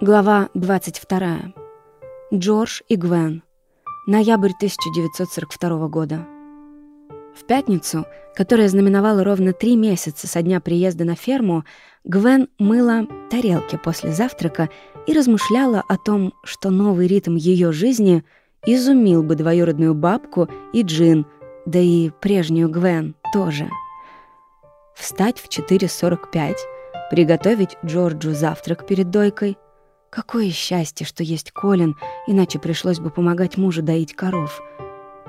Глава 22. Джордж и Гвен. Ноябрь 1942 года. В пятницу, которая знаменовала ровно три месяца со дня приезда на ферму, Гвен мыла тарелки после завтрака и размышляла о том, что новый ритм ее жизни изумил бы двоюродную бабку и Джин, да и прежнюю Гвен тоже. Встать в 4.45, приготовить Джорджу завтрак перед дойкой — Какое счастье, что есть Колин, иначе пришлось бы помогать мужу доить коров.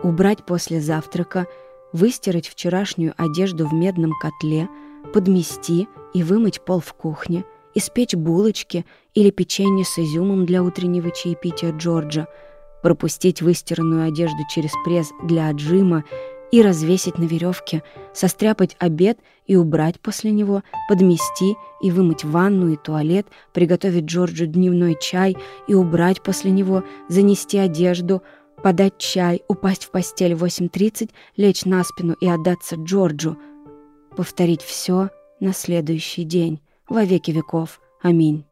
Убрать после завтрака, выстирать вчерашнюю одежду в медном котле, подмести и вымыть пол в кухне, испечь булочки или печенье с изюмом для утреннего чаепития Джорджа, пропустить выстиранную одежду через пресс для отжима и развесить на веревке, состряпать обед и убрать после него, подмести и вымыть ванну и туалет, приготовить Джорджу дневной чай и убрать после него, занести одежду, подать чай, упасть в постель в 8.30, лечь на спину и отдаться Джорджу. Повторить все на следующий день, во веки веков. Аминь.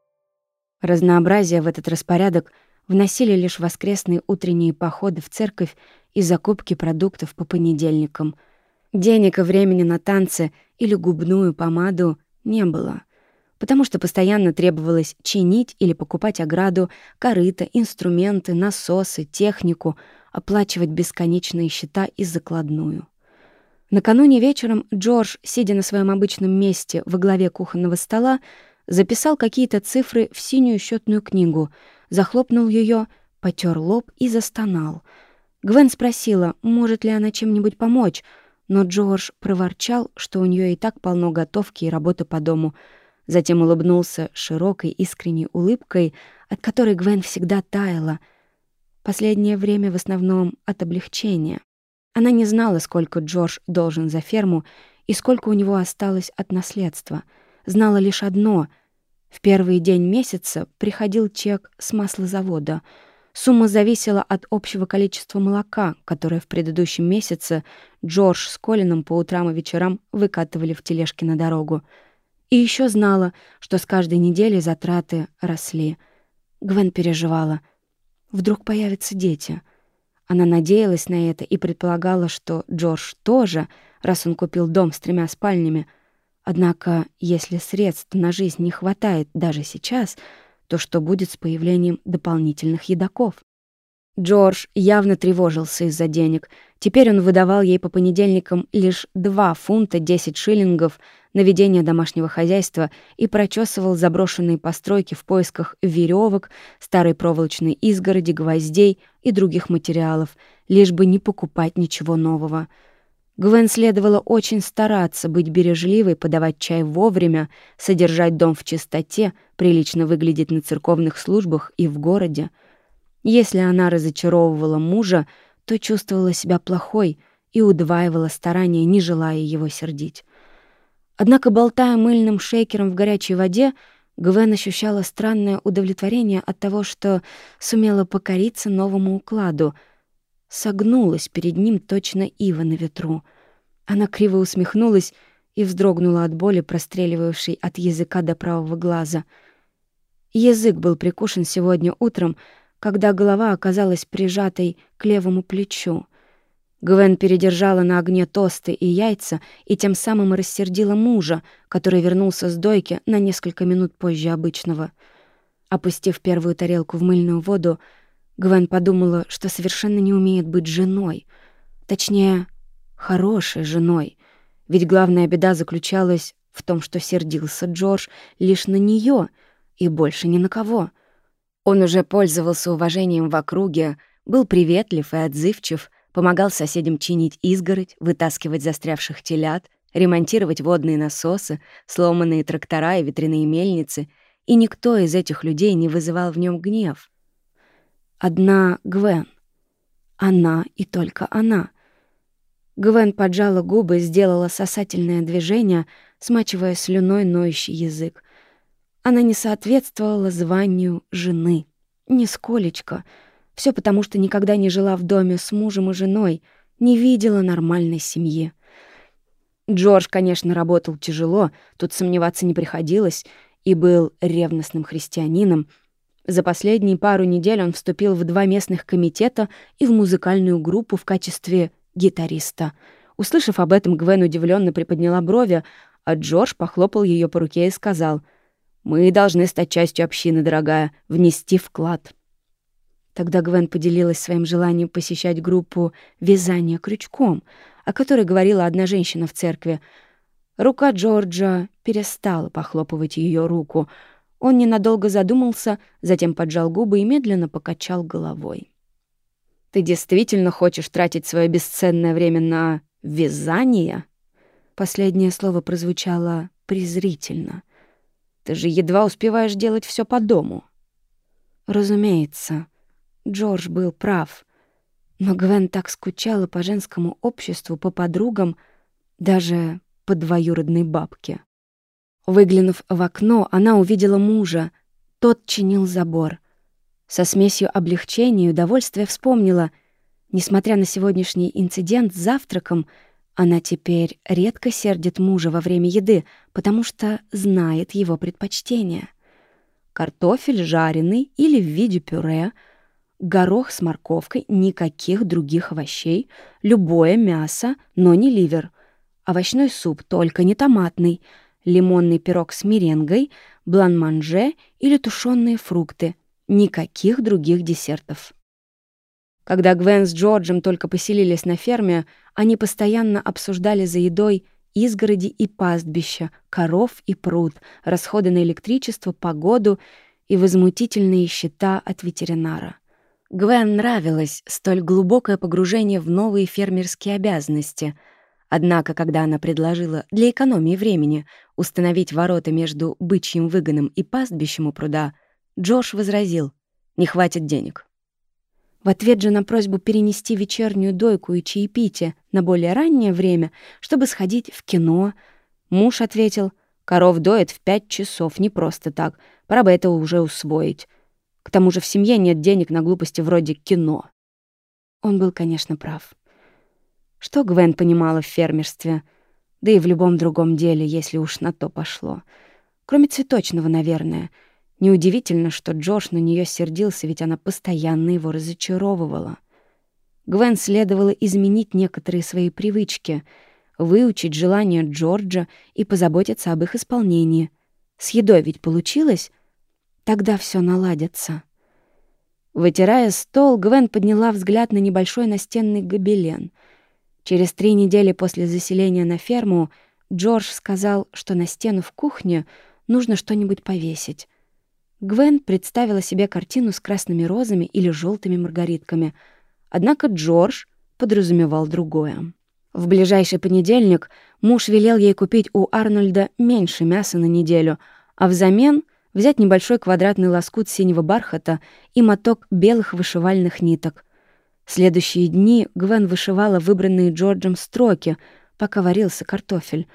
Разнообразие в этот распорядок вносили лишь воскресные утренние походы в церковь и закупки продуктов по понедельникам. Денег и времени на танцы или губную помаду не было, потому что постоянно требовалось чинить или покупать ограду, корыто, инструменты, насосы, технику, оплачивать бесконечные счета и закладную. Накануне вечером Джордж, сидя на своем обычном месте во главе кухонного стола, записал какие-то цифры в синюю счетную книгу, захлопнул ее, потер лоб и застонал — Гвен спросила, может ли она чем-нибудь помочь, но Джордж проворчал, что у нее и так полно готовки и работы по дому. Затем улыбнулся широкой искренней улыбкой, от которой Гвен всегда таяла. Последнее время в основном от облегчения. Она не знала, сколько Джордж должен за ферму и сколько у него осталось от наследства. Знала лишь одно — в первый день месяца приходил чек с маслозавода — Сумма зависела от общего количества молока, которое в предыдущем месяце Джордж с Колином по утрам и вечерам выкатывали в тележке на дорогу. И еще знала, что с каждой неделей затраты росли. Гвен переживала. Вдруг появятся дети. Она надеялась на это и предполагала, что Джордж тоже, раз он купил дом с тремя спальнями. Однако, если средств на жизнь не хватает даже сейчас — то что будет с появлением дополнительных едоков? Джордж явно тревожился из-за денег. Теперь он выдавал ей по понедельникам лишь 2 фунта 10 шиллингов на ведение домашнего хозяйства и прочесывал заброшенные постройки в поисках веревок, старой проволочной изгороди, гвоздей и других материалов, лишь бы не покупать ничего нового — Гвен следовало очень стараться быть бережливой, подавать чай вовремя, содержать дом в чистоте, прилично выглядеть на церковных службах и в городе. Если она разочаровывала мужа, то чувствовала себя плохой и удваивала старания, не желая его сердить. Однако, болтая мыльным шейкером в горячей воде, Гвен ощущала странное удовлетворение от того, что сумела покориться новому укладу — согнулась перед ним точно ива на ветру. Она криво усмехнулась и вздрогнула от боли, простреливавшей от языка до правого глаза. Язык был прикушен сегодня утром, когда голова оказалась прижатой к левому плечу. Гвен передержала на огне тосты и яйца и тем самым рассердила мужа, который вернулся с дойки на несколько минут позже обычного. Опустив первую тарелку в мыльную воду, Гвен подумала, что совершенно не умеет быть женой. Точнее, хорошей женой. Ведь главная беда заключалась в том, что сердился Джордж лишь на нее и больше ни на кого. Он уже пользовался уважением в округе, был приветлив и отзывчив, помогал соседям чинить изгородь, вытаскивать застрявших телят, ремонтировать водные насосы, сломанные трактора и ветряные мельницы, и никто из этих людей не вызывал в нем гнев — Одна Гвен. Она и только она. Гвен поджала губы, сделала сосательное движение, смачивая слюной ноющий язык. Она не соответствовала званию жены. Нисколечко. Все потому, что никогда не жила в доме с мужем и женой, не видела нормальной семьи. Джордж, конечно, работал тяжело, тут сомневаться не приходилось, и был ревностным христианином — За последние пару недель он вступил в два местных комитета и в музыкальную группу в качестве гитариста. Услышав об этом, Гвен удивленно приподняла брови, а Джордж похлопал ее по руке и сказал, «Мы должны стать частью общины, дорогая, внести вклад». Тогда Гвен поделилась своим желанием посещать группу «Вязание крючком», о которой говорила одна женщина в церкви. Рука Джорджа перестала похлопывать ее руку — он ненадолго задумался, затем поджал губы и медленно покачал головой. «Ты действительно хочешь тратить свое бесценное время на вязание?» Последнее слово прозвучало презрительно. «Ты же едва успеваешь делать все по дому». Разумеется, Джордж был прав. Но Гвен так скучала по женскому обществу, по подругам, даже по двоюродной бабке. Выглянув в окно, она увидела мужа. Тот чинил забор. Со смесью облегчения и удовольствия вспомнила. Несмотря на сегодняшний инцидент с завтраком, она теперь редко сердит мужа во время еды, потому что знает его предпочтения. Картофель жареный или в виде пюре, горох с морковкой, никаких других овощей, любое мясо, но не ливер. Овощной суп, только не томатный — лимонный пирог с меренгой, блан-манже или тушеные фрукты. Никаких других десертов. Когда Гвен с Джорджем только поселились на ферме, они постоянно обсуждали за едой изгороди и пастбища, коров и пруд, расходы на электричество, погоду и возмутительные счета от ветеринара. Гвен нравилось столь глубокое погружение в новые фермерские обязанности — Однако, когда она предложила для экономии времени установить ворота между бычьим выгоном и пастбищем у пруда, Джош возразил «Не хватит денег». В ответ же на просьбу перенести вечернюю дойку и чаепитие на более раннее время, чтобы сходить в кино, муж ответил «Коров доят в пять часов, не просто так, пора бы это уже усвоить. К тому же в семье нет денег на глупости вроде кино». Он был, конечно, прав. Что Гвен понимала в фермерстве? Да и в любом другом деле, если уж на то пошло. Кроме цветочного, наверное. Неудивительно, что Джош на нее сердился, ведь она постоянно его разочаровывала. Гвен следовало изменить некоторые свои привычки, выучить желания Джорджа и позаботиться об их исполнении. С едой ведь получилось? Тогда все наладится. Вытирая стол, Гвен подняла взгляд на небольшой настенный гобелен — Через три недели после заселения на ферму Джордж сказал, что на стену в кухне нужно что-нибудь повесить. Гвен представила себе картину с красными розами или желтыми маргаритками. Однако Джордж подразумевал другое. В ближайший понедельник муж велел ей купить у Арнольда меньше мяса на неделю, а взамен взять небольшой квадратный лоскут синего бархата и моток белых вышивальных ниток. Следующие дни Гвен вышивала выбранные Джорджем строки, пока варился картофель.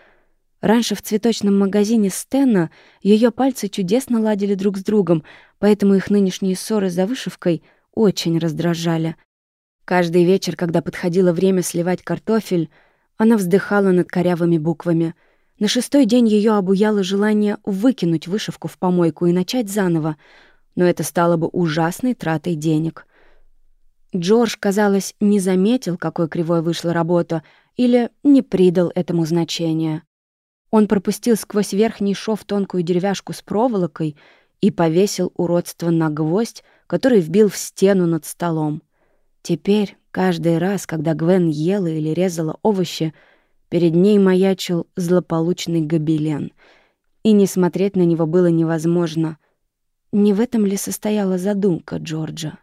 Раньше в цветочном магазине Стена ее пальцы чудесно ладили друг с другом, поэтому их нынешние ссоры за вышивкой очень раздражали. Каждый вечер, когда подходило время сливать картофель, она вздыхала над корявыми буквами. На шестой день ее обуяло желание выкинуть вышивку в помойку и начать заново, но это стало бы ужасной тратой денег — Джордж, казалось, не заметил, какой кривой вышла работа, или не придал этому значения. Он пропустил сквозь верхний шов тонкую деревяшку с проволокой и повесил уродство на гвоздь, который вбил в стену над столом. Теперь, каждый раз, когда Гвен ела или резала овощи, перед ней маячил злополучный гобелен, и не смотреть на него было невозможно. Не в этом ли состояла задумка Джорджа?